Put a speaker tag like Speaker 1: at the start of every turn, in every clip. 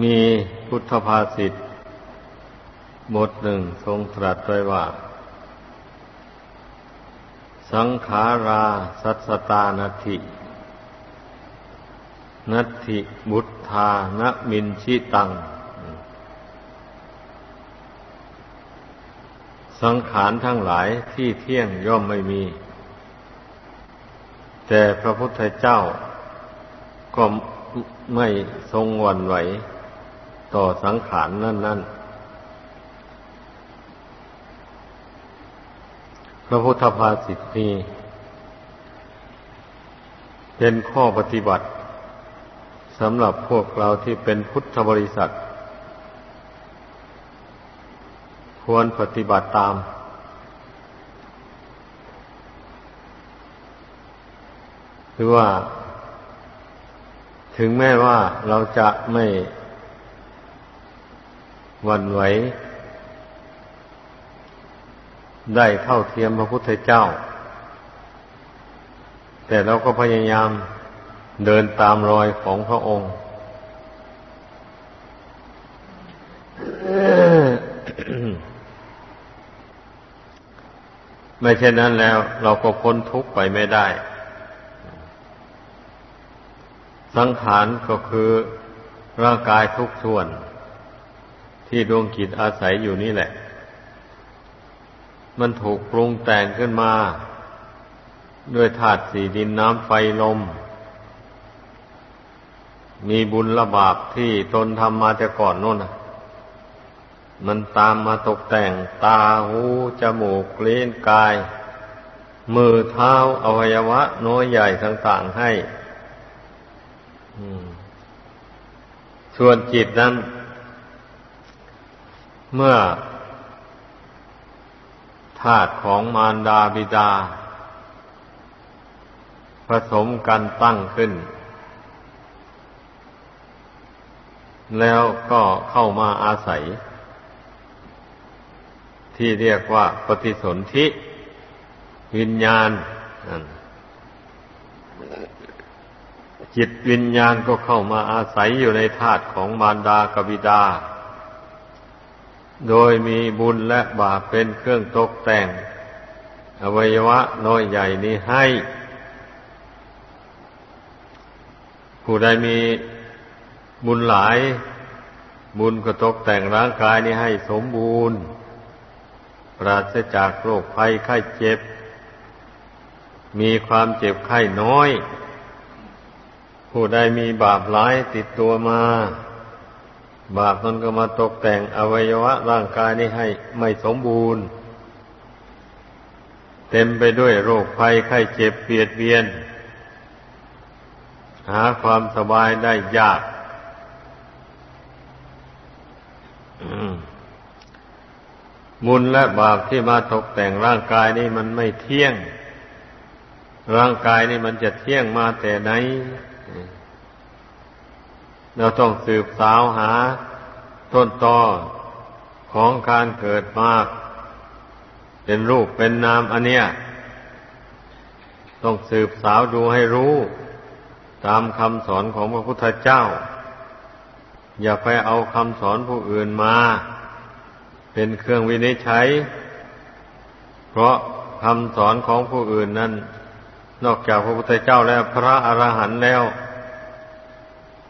Speaker 1: มีพุทธภาษิตบทหนึ่งทรงตรัสไว้ว่า สังขาราสัสตานาทินัตถิบุตธานมินชิตัง สังขารทั้งหลายที่เที่ยงย่อมไม่มี แต่พระพุทธเจ้าก็ไม่ทรงวันไหว ต่อสังขารนนั่น ๆ พระพุทธภาษิตนี้เป็นข้อปฏิบัติสำหรับพวกเราที่เป็นพุทธบริษัท ควรปฏิบัติตามคือว่า ถึงแม้ว่าเราจะไม่ วันไหว ได้เท่าเทียมพระพุทธเจ้า แต่เราก็พยายามเดินตามรอยของพระองค์ ไม่เช่นนั้นแล้ว เราก็พ้นทุกข์ไปไม่ได้ สังขารก็คือร่างกายทุกส่วน ที่ดวงกิจอาศัยอยู่นี่แหละ มันถูกปรุงแต่งขึ้นมา ด้วยธาตุสี่ดินน้ำไฟลม มีบุญละบาปที่ตนทำมาแต่ก่อนโน่นมันตามมาตกแต่งตาหูจมูกเลี้นกาย มือเท้าอวัยวะ น้อยใหญ่ต่างๆให้ส่วนจิตนั้น เมื่อธาตุของมารดาบิดา ผสมกันตั้งขึ้น แล้วก็เข้ามาอาศัย ที่เรียกว่าปฏิสนธิวิญญาณ จิตวิญญาณก็เข้ามาอาศัยอยู่ในธาตุของมารดากบิดา โดยมีบุญและบาปเป็นเครื่องตกแต่ง อวัยวะน้อยใหญ่นี้ให้ ผู้ใดมีบุญหลาย บุญก็ตกแต่งร่างกายนี้ให้สมบูรณ์ ปราศจากโรคภัยไข้เจ็บ มีความเจ็บไข้น้อย ผู้ใดมีบาปหลายติดตัวมา บาปมันก็มาตกแต่งอวัยวะร่างกายนี้ให้ไม่สมบูรณ์ เต็มไปด้วยโรคภัยไข้เจ็บเปียดเบียน หาความสบายได้ยากบุญและบาปที่มาตกแต่งร่างกายนี้มันไม่เที่ยง ร่างกายนี้มันจะเที่ยงมาแต่ไหน เราต้องสืบสาวหาต้นตอของการเกิดมาเป็นรูปเป็นนามอันเนี้ยต้องสืบสาวดูให้รู้ ตามคำสอนของพระพุทธเจ้า อย่าไปเอาคำสอนผู้อื่นมา เป็นเครื่องวินิจฉัย เพราะคำสอนของผู้อื่นนั้น นอกจากพระพุทธเจ้าและพระอรหันต์แล้ว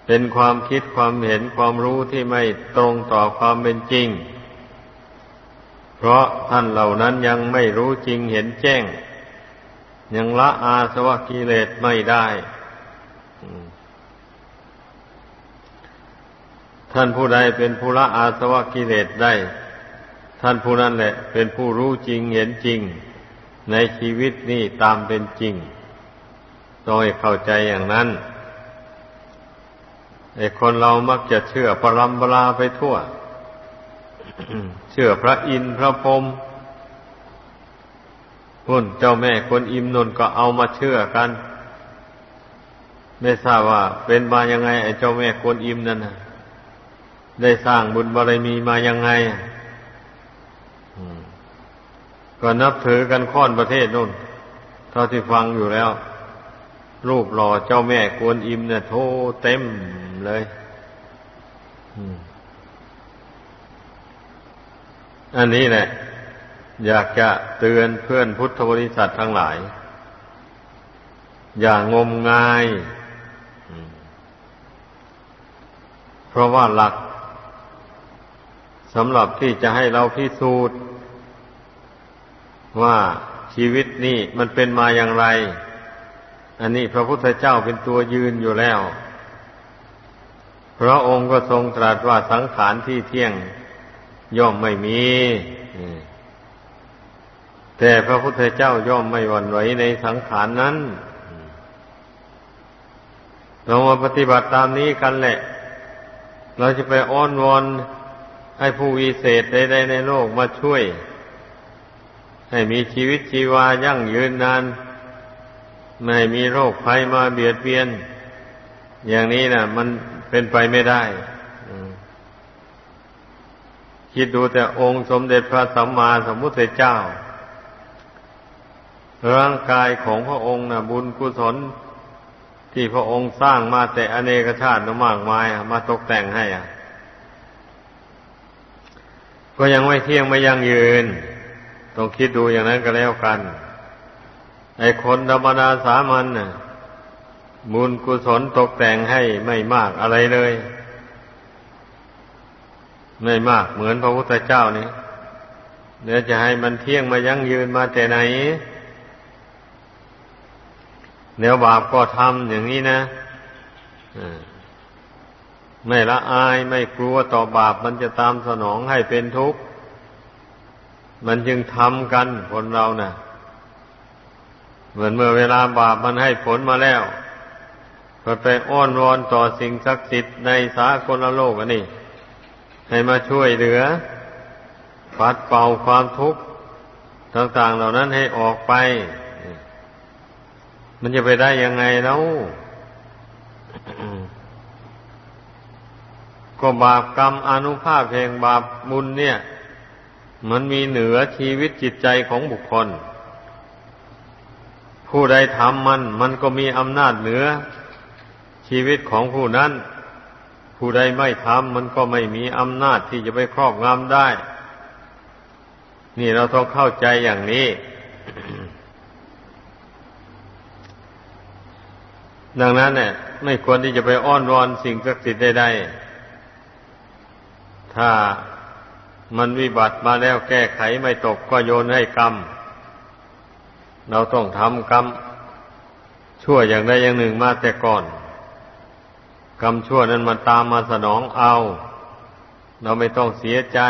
Speaker 1: เป็นความคิดความเห็นความรู้ที่ไม่ตรงต่อความเป็นจริง เพราะท่านเหล่านั้นยังไม่รู้จริงเห็นแจ้ง ยังละอาสวะกิเลสไม่ได้ท่านผู้ใดเป็นผู้ละอาสวะกิเลสได้ ท่านผู้นั้นแหละ เป็นผู้รู้จริงเห็นจริง ในชีวิตนี้ตามเป็นจริงต้องเข้าใจอย่างนั้น ไอ้คนเรามักจะเชื่อปรัมปราไปทั่ว เชื่อพระอินทร์พระพรหมพุ่นเจ้าแม่คนอิมนนก็เอามาเชื่อกัน ไม่ทราบว่า เป็นมายังไง ไอ้เจ้าแม่คนอิมนั่นนะได้สร้างบุญบารมีมายังไงก็นับถือกันค่อนประเทศนู่น เท่าที่ฟังอยู่แล้ว รูปหล่อเจ้าแม่กวนอิมเนี่ยโทเต็มเลยอันนี้แหละ อยากจะเตือนเพื่อนพุทธบริษัททั้งหลาย อย่างงมงาย เพราะว่าหลักสำหรับที่จะให้เราพิสูจน์ ว่าชีวิตนี้มันเป็นมาอย่างไร อันนี้พระพุทธเจ้าเป็นตัวยืนอยู่แล้ว พระองค์ก็ทรงตรัสว่าสังขารที่เที่ยงย่อมไม่มี แต่พระพุทธเจ้าย่อมไม่หวั่นไหวในสังขารนั้นเรามาปฏิบัติตามนี้กันแหละ เราจะไปอ้อนวอนให้ผู้วิเศษใดๆในโลกมาช่วย ให้มีชีวิตชีวายั่งยืนนาน ไม่มีโรคภัยมาเบียดเบียน อย่างนี้นะมันเป็นไปไม่ได้คิดดูแต่องค์สมเด็จพระสัมมาสัมพุทธเจ้า ร่างกายของพระองค์นะบุญกุศล ที่พระองค์สร้างมาแต่อเนกชาติมากมายมาตกแต่งให้อะก็ยังไม่เที่ยงไม่ยั่งยืน ต้องคิดดูอย่างนั้นก็แล้วกัน ไอ้คนธรรมดาสามัญน่ะบุญกุศลตกแต่งให้ไม่มากอะไรเลย ไม่มากเหมือนพระพุทธเจ้านี่เดี๋ยวจะให้มันเที่ยงมายั่งยืนมาแต่ไหนเดี๋ยวบาปก็ทำอย่างนี้นะไม่ละอายไม่กลัวต่อบาปมันจะตามสนองให้เป็นทุกข์ มันจึงทำกันคนเรานะ่ะ เหมือนเมื่อเวลาบาปมันให้ผลมาแล้วก็ไปอ้อนวอนต่อสิ่งศักดิ์สิทธิ์ในสากลโลกอันนี้ ให้มาช่วยเหลือ ปัดเป่าความทุกข์ต่างๆเหล่านั้นให้ออกไป มันจะไปได้ยังไงแล้วก็บาปกรรมอนุภาพแห่งบาปบุญเนี่ย มันมีเหนือชีวิตจิตใจของบุคคล ผู้ใดทำมัน มันก็มีอำนาจเหนือ ชีวิตของผู้นั้น ผู้ใดไม่ทำมันก็ไม่มีอำนาจที่จะไปครอบงำได้ นี่เราต้องเข้าใจอย่างนี้ ดังนั้นเนี่ยไม่ควรที่จะไปอ้อนวอนสิ่งศักดิ์สิทธิ์ใดๆถ้ามันวิบัติมาแล้วแก้ไขไม่ตกก็โยนให้กรรม เราต้องทำกรรมชั่วอย่างใดอย่างหนึ่งมาแต่ก่อน กรรมชั่วนั้นมันตามมาสนองเอา เราไม่ต้องเสียใจ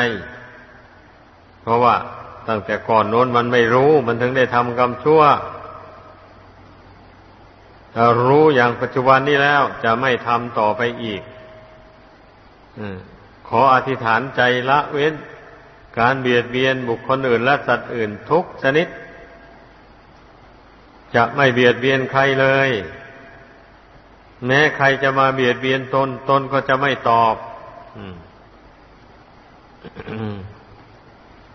Speaker 1: เพราะว่าตั้งแต่ก่อนโน้นมันไม่รู้ มันถึงได้ทำกรรมชั่วถ้ารู้อย่างปัจจุบันนี้แล้วจะไม่ทำต่อไปอีกอขออธิษฐานใจละเว้น การเบียดเบียนบุคคลอื่นและสัตว์อื่นทุกชนิด จะไม่เบียดเบียนใครเลย แม้ใครจะมาเบียดเบียนตน ตนก็จะไม่ตอบ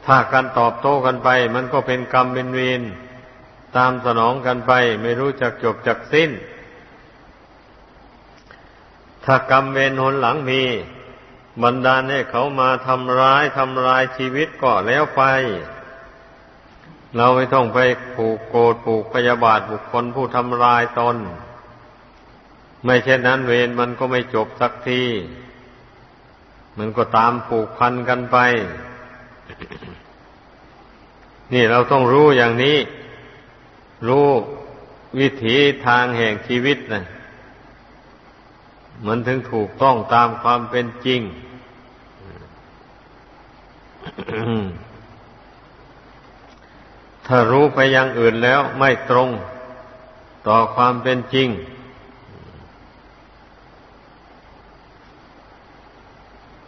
Speaker 1: ถ้าการตอบโต้กันไป มันก็เป็นกรรมเป็นเวรตามสนองกันไป ไม่รู้จักจบจักสิ้น ถ้ากรรมเวรหนหลังมีบันดาลให้เขามาทำร้ายทำลายชีวิตก็แล้วไป เราไม่ต้องไปผูกโกรธผูกพยาบาทบุคคลผู้ทำลายตน ไม่เช่นนั้นเวรมันก็ไม่จบสักที มันก็ตามผูกพันกันไป นี่เราต้องรู้อย่างนี้ รู้วิถีทางแห่งชีวิตนะมันถึงถูกต้องตามความเป็นจริง ถ้ารู้ไปอย่างอื่นแล้วไม่ตรงต่อความเป็นจริง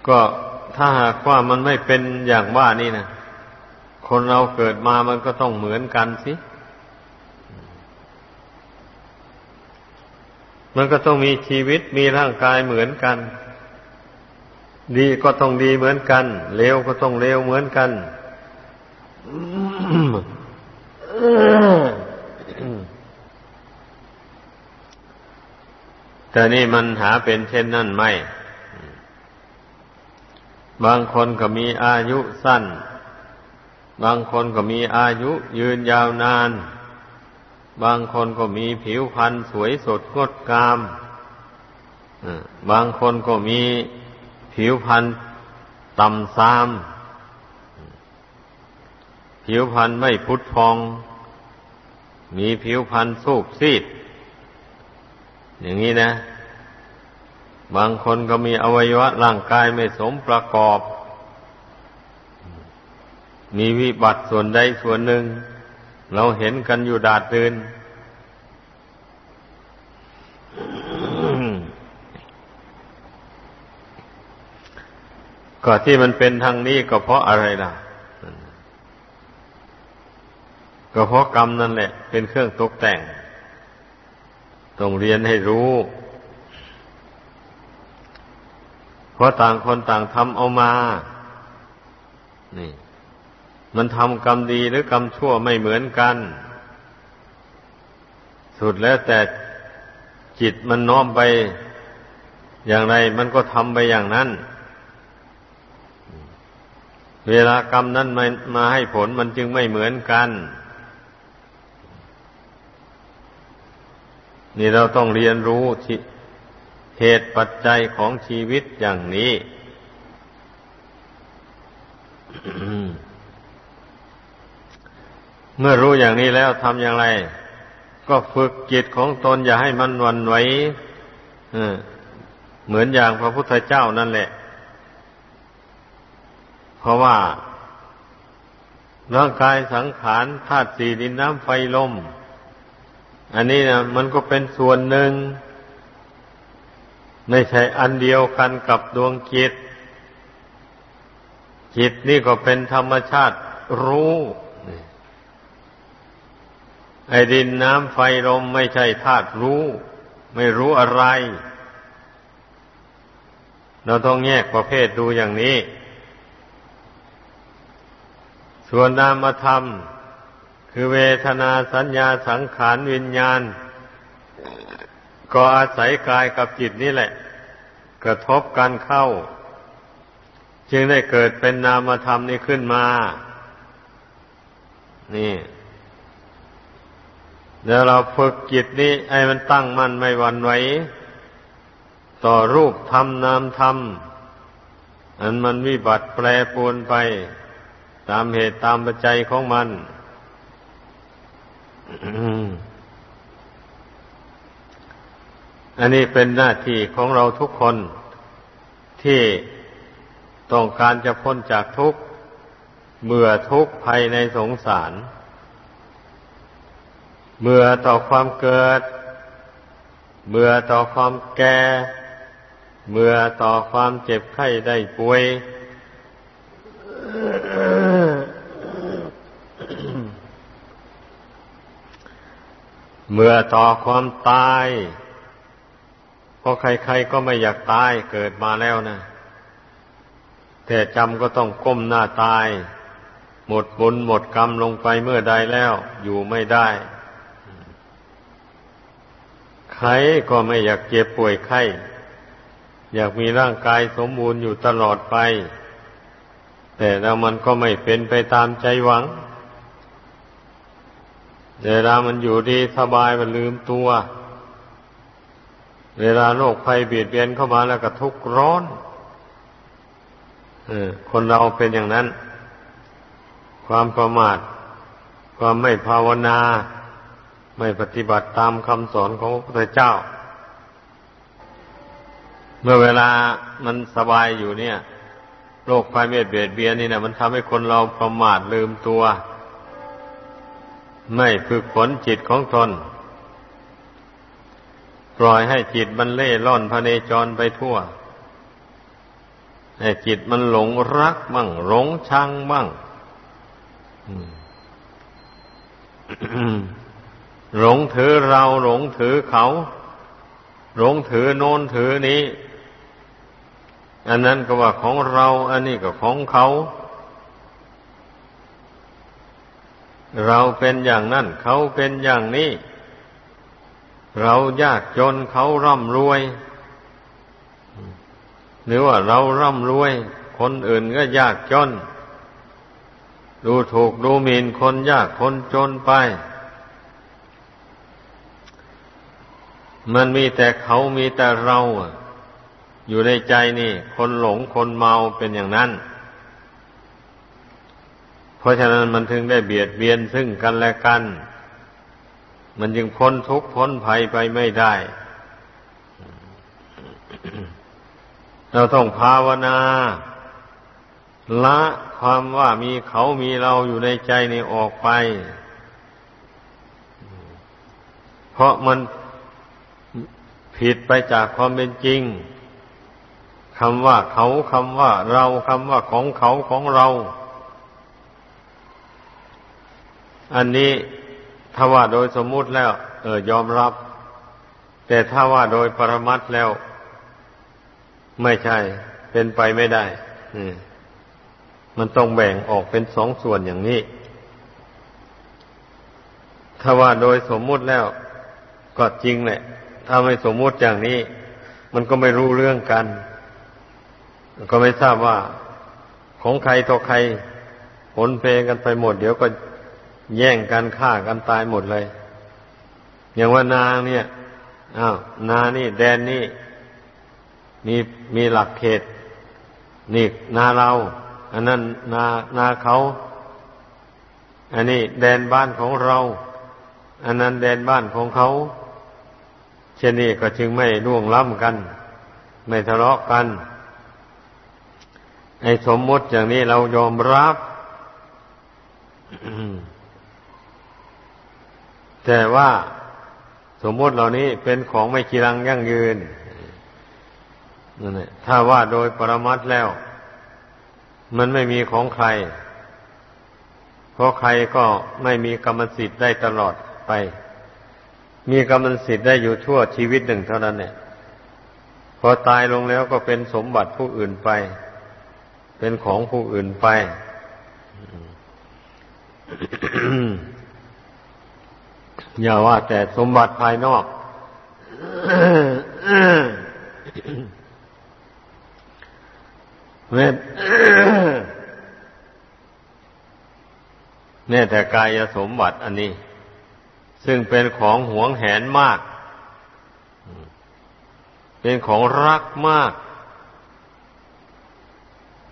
Speaker 1: ก็ถ้าหากว่ามันไม่เป็นอย่างว่านี่นะคนเราเกิดมามันก็ต้องเหมือนกันสิมันก็ต้องมีชีวิตมีร่างกายเหมือนกัน ดีก็ต้องดีเหมือนกันเลวก็ต้องเลวเหมือนกัน แต่นี่มันหาเป็นเช่นนั่นไม่ บางคนก็มีอายุสั้น บางคนก็มีอายุยืนยาวนาน บางคนก็มีผิวพรรณสวยสดงดงามบางคนก็มีผิวพรรณต่ำซาม ผิวพรรณไม่พุทธพอง มีผิวพรรณสูบซีด อย่างนี้นะ บางคนก็มีอวัยวะร่างกายไม่สมประกอบ มีวิบัติส่วนใดส่วนหนึ่ง เราเห็นกันอยู่ดาดดืนก็ที่มันเป็นทางนี้ก็เพราะอะไรล่ะ ก็เพราะกรรมนั่นแหละ เป็นเครื่องตกแต่ง ต้องเรียนให้รู้ เพราะต่างคนต่างทำเอามา นี่ มันทำกรรมดีหรือกรรมชั่วไม่เหมือนกัน สุดแล้วแต่จิตมันน้อมไป อย่างไรมันก็ทำไปอย่างนั้น เวลากรรมนั้นมามาให้ผลมันจึงไม่เหมือนกัน นี่เราต้องเรียนรู้เหตุปัจจัยของชีวิตอย่างนี้เมื่อรู้อย่างนี้แล้วทำอย่างไร ก็ฝึกจิตของตนอย่าให้มันวันไหวเหมือนอย่างพระพุทธเจ้านั่นแหละ เพราะว่าร่างกายสังขารธาตุสี่ดินน้ำไฟลม อันนี้นะมันก็เป็นส่วนหนึ่ง ไม่ใช่อันเดียวกันกับดวงจิต จิตนี่ก็เป็นธรรมชาติรู้ไอ้ดินน้ำไฟลมไม่ใช่ธาตุรู้ ไม่รู้อะไร เราต้องแยกประเภทดูอย่างนี้ ส่วนนามธรรม คือเวทนาสัญญาสังขารวิญญาณ ก็อาศัยกายกับจิตนี่แหละ กระทบกันเข้า จึงได้เกิดเป็นนามธรรมนี้ขึ้นมา นี่เดี๋ยวเราฝึกจิตนี้ไอ้มันตั้งมั่นไม่หวั่นไหวต่อรูปธรรมนามธรรมอันมันวิบัติแปรปวนไป ตามเหตุตามปัจจัยของมัน อันนี้เป็นหน้าที่ของเราทุกคนที่ต้องการจะพ้นจากทุกข์เมื่อทุกข์ภายในสงสาร เมื่อต่อความเกิด เมื่อต่อความแก่ เมื่อต่อความเจ็บไข้ได้ป่วย เมื่อต่อความตายเพราะใครๆก็ไม่อยากตายเกิดมาแล้วนะ แต่จำก็ต้องก้มหน้าตาย หมดบุญหมดกรรมลงไปเมื่อใดแล้ว อยู่ไม่ได้ ใครก็ไม่อยากเจ็บป่วยไข้อยากมีร่างกายสมบูรณ์อยู่ตลอดไป แต่แล้วมันก็ไม่เป็นไปตามใจหวัง เวลามันอยู่ดีสบายมันลืมตัว เวลาโรคภัยเบียดเบียนเข้ามาแล้วก็ทุกข์ร้อนออคนเราเป็นอย่างนั้น ความประมาท ความไม่ภาวนา ไม่ปฏิบัติตามคำสอนของพระพุทธเจ้า เมื่อเวลามันสบายอยู่เนี่ย โรคภัยเบียดเบียดเบียนนี่นะมันทำให้คนเราประมาทลืมตัว ไม่ฝึกฝนจิตของตน ปล่อยให้จิตมันเล่ร่อนพเนจรไปทั่ว ให้จิตมันหลงรักบ้างหลงชังบ้างหลงถือเราหลงถือเขาหลงถือโน้นถือนี้ อันนั้นก็ว่าของเรา อันนี้ก็ของเขา เราเป็นอย่างนั้น เขาเป็นอย่างนี้ เรายากจนเขาร่ำรวย หรือว่าเราร่ำรวย คนอื่นก็ยากจน ดูถูกดูหมิ่นคนยากคนจนไป มันมีแต่เขามีแต่เราอยู่ในใจนี่ คนหลงคนเมาเป็นอย่างนั้น เพราะฉะนั้นมันถึงได้เบียดเบียนซึ่งกันและกัน มันจึงพ้นทุกข์พ้นภัยไปไม่ได้ เราต้องภาวนา ละความว่ามีเขามีเราอยู่ในใจนี่ออกไป เพราะมันผิดไปจากความเป็นจริงคำว่าเขาคำว่าเราคำว่าของเขาของเรา อันนี้ถ้าว่าโดยสมมุติแล้ว เออยอมรับ แต่ถ้าว่าโดยปรมัตแล้ว ไม่ใช่ เป็นไปไม่ได้มันต้องแบ่งออกเป็นสองส่วนอย่างนี้ ถ้าว่าโดยสมมุติแล้ว ก็จริงแหละ ถ้าไม่สมมุติอย่างนี้ มันก็ไม่รู้เรื่องกัน ก็ไม่ทราบว่าของใครต่อใครผลเพกันไปหมด เดี๋ยวก็ แย่งกันฆ่ากันตายหมดเลย อย่างว่านางเนี่ยอ้าวนานี่ แดนนี่ มีมีหลักเขต นี่นาเรา อันนั้นนานาเขา อันนี้แดนบ้านของเรา อันนั้นแดนบ้านของเขา เช่นนี้ก็จึงไม่ร่วงล้ำกัน ไม่ทะเลาะกัน ไอ้สมมติอย่างนี้เรายอมรับ แต่ว่าสมมติเหล่านี้เป็นของไม่กีรังยั่งยืนนั่นแหละถ้าว่าโดยปรมัตแล้ว มันไม่มีของใคร เพราะใครก็ไม่มีกรรมสิทธิ์ได้ตลอดไป มีกรรมสิทธิ์ได้อยู่ชั่วชีวิตหนึ่งเท่านั้นเนี่ยพอตายลงแล้วก็เป็นสมบัติผู้อื่นไป เป็นของผู้อื่นไป อย่าว่าแต่สมบัติภายนอก แม้แม้แต่กายสมบัติอันนี้ ซึ่งเป็นของหวงแหนมาก เป็นของรักมาก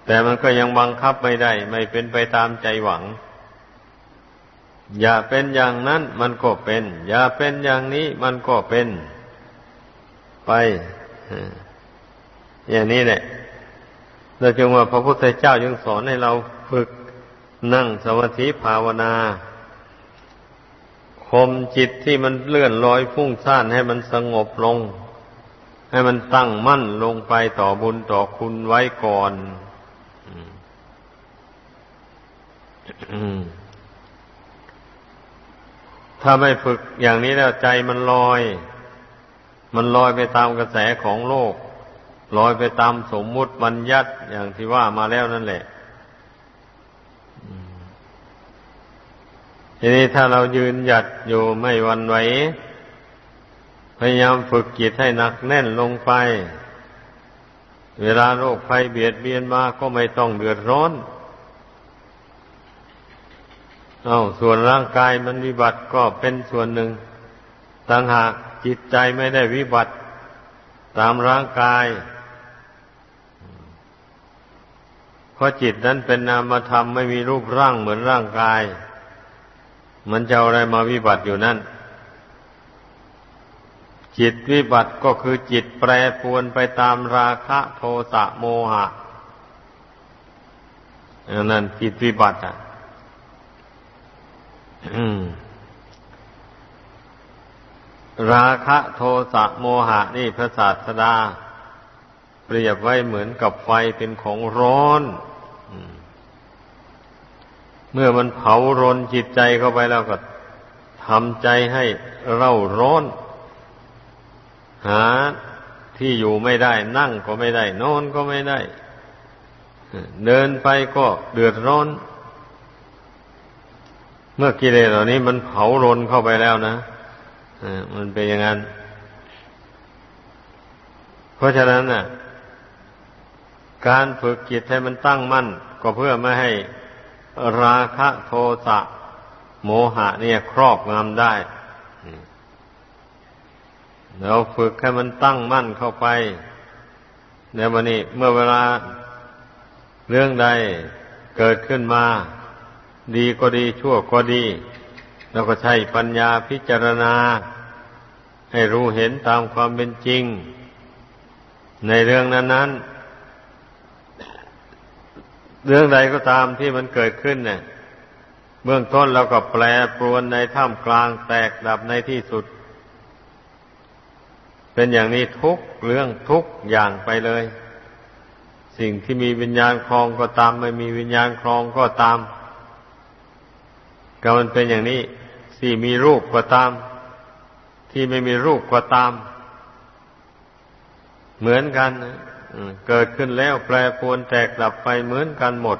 Speaker 1: แต่มันก็ยังบังคับไม่ได้ ไม่เป็นไปตามใจหวัง อย่าเป็นอย่างนั้นมันก็เป็น อย่าเป็นอย่างนี้มันก็เป็น ไปอย่างนี้แหละเราจึงว่าพระพุทธเจ้ายังสอนให้เราฝึกนั่งสมาธิภาวนาคมจิตที่มันเลื่อนลอยฟุ้งซ่านให้มันสงบลง ให้มันตั้งมั่นลงไปต่อบุญต่อคุณไว้ก่อน ถ้าไม่ฝึกอย่างนี้แล้วใจมันลอย มันลอยไปตามกระแสของโลก ลอยไปตามสมมุติบัญญัติอย่างที่ว่ามาแล้วนั่นแหละทีนี้ถ้าเรายืนหยัดอยู่ไม่วันไหว พยายามฝึกจิตให้หนักแน่นลงไป เวลาโรคภัยเบียดเบียนมาก็ไม่ต้องเดือดร้อน เอาส่วนร่างกายมันวิบัติก็เป็นส่วนหนึ่งต่างหากจิตใจไม่ได้วิบัติ ตามร่างกายเพราะจิตนั้นเป็นนามธรรมไม่มีรูปร่างเหมือนร่างกาย มันจะอะไรมาวิบัติอยู่นั่น จิตวิบัติก็คือจิตแปรปวนไปตามราคะโทสะโมหะนนั้นจิตวิบัติอะ ราคะโทสะโมหะนี่พระศาสดา เปรียบไว้เหมือนกับไฟเป็นของร้อน เมื่อมันเผารนจิตใจเข้าไปแล้วก็ทำใจให้เร่าร้อน หาที่อยู่ไม่ได้ นั่งก็ไม่ได้ นอนก็ไม่ได้ เดินไปก็เดือดร้อน เมื่อกิเลสเหล่านี้มันเผารนเข้าไปแล้วนะมันเป็นอย่างนั้น เพราะฉะนั้นน่ะ การฝึกจิตให้มันตั้งมั่น ก็เพื่อไม่ให้ราคะโทสะโมหะเนี่ยครอบงำได้เราฝึกให้มันตั้งมั่นเข้าไปในวันนี้เมื่อเวลาเรื่องใดเกิดขึ้นมา ดีก็ดีชั่วก็ดีเราก็ใช้ปัญญาพิจารณา ให้รู้เห็นตามความเป็นจริง ในเรื่องนั้นๆ เรื่องใดก็ตามที่มันเกิดขึ้นเนี่ยเบื้องต้นเราก็แปรปรวนในท่ามกลางแตกดับในที่สุด เป็นอย่างนี้ทุกเรื่องทุกอย่างไปเลย สิ่งที่มีวิญญาณครองก็ตาม ไม่มีวิญญาณครองก็ตาม ก็มันเป็นอย่างนี้ที่มีรูปก็ตาม ที่ไม่มีรูปก็ตาม เหมือนกันเกิดขึ้นแล้วแปรปรวนแตกดับไปเหมือนกันหมด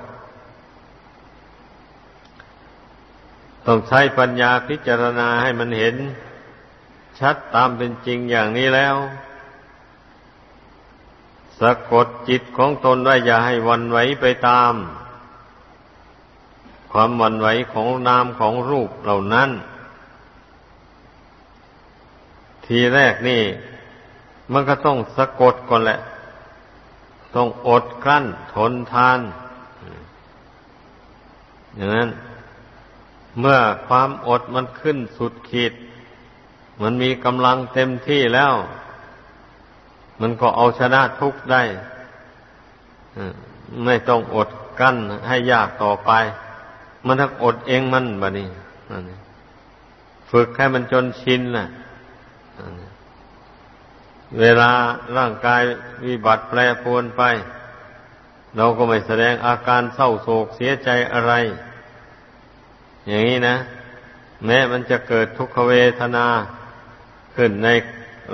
Speaker 1: ต้องใช้ปัญญาพิจารณาให้มันเห็น ชัดตามเป็นจริงอย่างนี้แล้ว สะกดจิตของตนไว้อย่าให้วันไหวไปตาม ความวันไหวของนามของรูปเหล่านั้น ทีแรกนี่ มันก็ต้องสะกดก่อนแหละ ต้องอดกลั้นทนทาน อย่างนั้น เมื่อความอดมันขึ้นสุดขีด มันมีกำลังเต็มที่แล้ว มันก็เอาชนะทุกข์ได้ ไม่ต้องอดกั้นให้ยากต่อไป มันทักอดเองมันบะนี่ฝึกให้มันจนชินน่ะเวลาร่างกายวิบัติแปรปรวนไป เราก็ไม่แสดงอาการเศร้าโศกเสียใจอะไร อย่างนี้นะ แม้มันจะเกิดทุกขเวทนา ขึ้นใน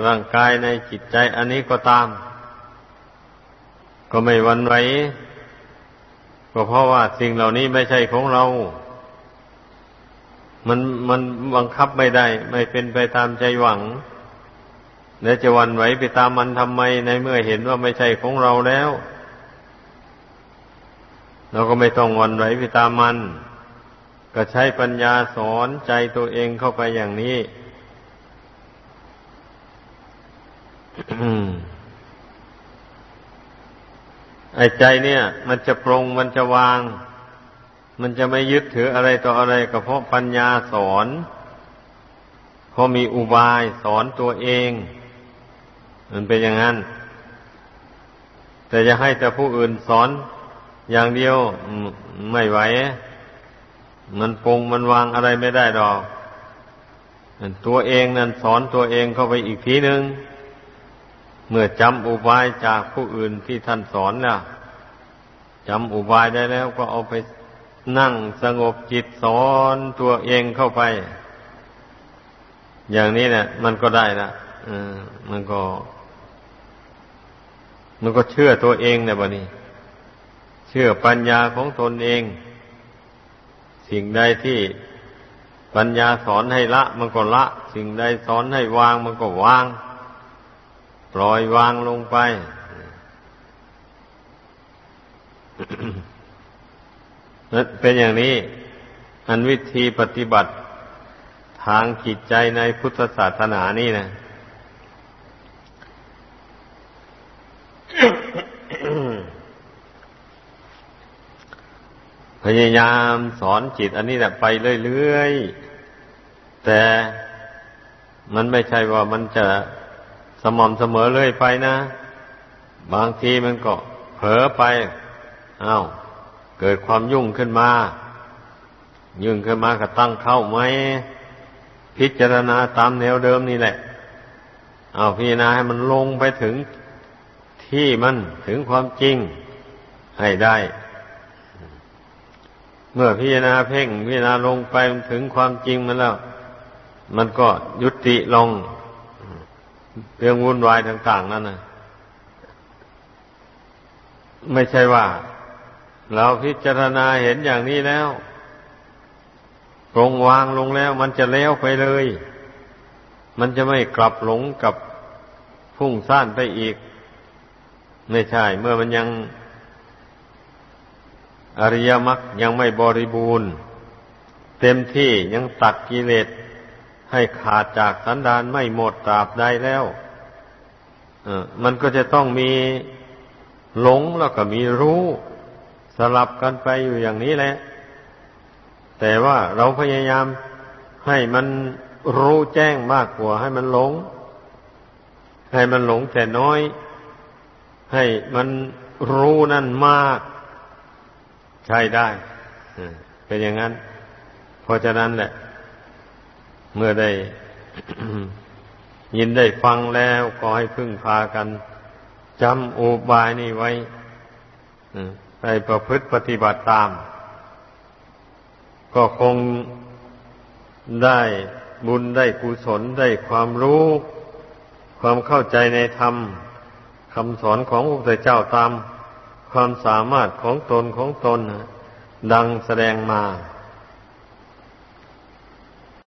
Speaker 1: ร่างกายในจิตใจอันนี้ก็ตาม ก็ไม่วันไหว ก็เพราะว่าสิ่งเหล่านี้ไม่ใช่ของเรา มันมันบังคับไม่ได้ ไม่เป็นไปตามใจหวังแล้วจะวันไหวไปตามมันทำไมในเมื่อเห็นว่าไม่ใช่ของเราแล้ว เราก็ไม่ต้องวันไหวไปตามมัน ก็ใช้ปัญญาสอนใจตัวเองเข้าไปอย่างนี้ ไอ้ใจเนี่ย มันจะปรงมันจะวาง มันจะไม่ยึดถืออะไรต่ออะไรก็เพราะปัญญาสอนเพราะมีอุบายสอนตัวเอง มันเป็นอย่างนั้น แต่จะให้แต่ผู้อื่นสอนอย่างเดียวไม่ไหว มันปรงมันวางอะไรไม่ได้ดอก ตัวเองนั่นสอนตัวเองเข้าไปอีกทีหนึ่ง เมื่อจำอุบายจากผู้อื่นที่ท่านสอนแล้วจำอุบายได้แล้วก็เอาไปนั่งสงบจิตสอนตัวเองเข้าไป อย่างนี้เนี่ยมันก็ได้ละมันก็ มันก็เชื่อตัวเองเนี่ยบนี่เชื่อปัญญาของตนเอง สิ่งใดที่ปัญญาสอนให้ละ มันก็ละ สิ่งใดสอนให้วาง มันก็วาง ปล่อยวางลงไป เป็นอย่างนี้ อันวิธีปฏิบัติทางจิตใจในพุทธศาสนานี่นะพยายามสอนจิต อันนี้แหละไปเรื่อยๆแต่มันไม่ใช่ว่ามันจะ สม่ำเสมอเลยไปนะ บางทีมันก็เผลอไปอา้าวเกิดความยุ่งขึ้นมา ยุ่งขึ้นมาก็ตั้งเข้าไหมพิจารณาตามแนวเดิมนี่แหละ เอาพิจารณาให้มันลงไปถึงที่มันถึงความจริงให้ได้ เมื่อพิจารณาเพ่งพิจารณาลงไปถึงความจริงมันแล้ว มันก็ยุติลง เรื่องวุ่นวายต่าง ๆ นั่นนะไม่ใช่ว่า เราพิจารณาเห็นอย่างนี้แล้วปรงวางลงแล้ว มันจะเลี้ยวไปเลย มันจะไม่กลับหลงกับพุ่งซ่านไปอีก ไม่ใช่ เมื่อมันยังอริยมรรคยังไม่บริบูรณ์ เต็มที่ยังตัดกิเลส ให้ขาดจากสันดานไม่หมดตราบใดแล้วมันก็จะต้องมีหลงแล้วก็มีรู้ สลับกันไปอยู่อย่างนี้แหละ แต่ว่าเราพยายามให้มันรู้แจ้งมากกว่า ให้มันหลง ให้มันหลงแต่น้อย ให้มันรู้นั่นมาก ใช่ได้เป็นอย่างนั้น เพราะฉะนั้นแหละ เมื่อได้ยินได้ฟังแล้วก็ให้พึ่งพากันจำอุบายนี้ไว้ไปประพฤติปฏิบัติตาม ก็คงได้บุญได้กุศลได้ความรู้ ความเข้าใจในธรรมคำสอนของพระพุทธเจ้าตาม ความสามารถของตนของตน ดังแสดงมา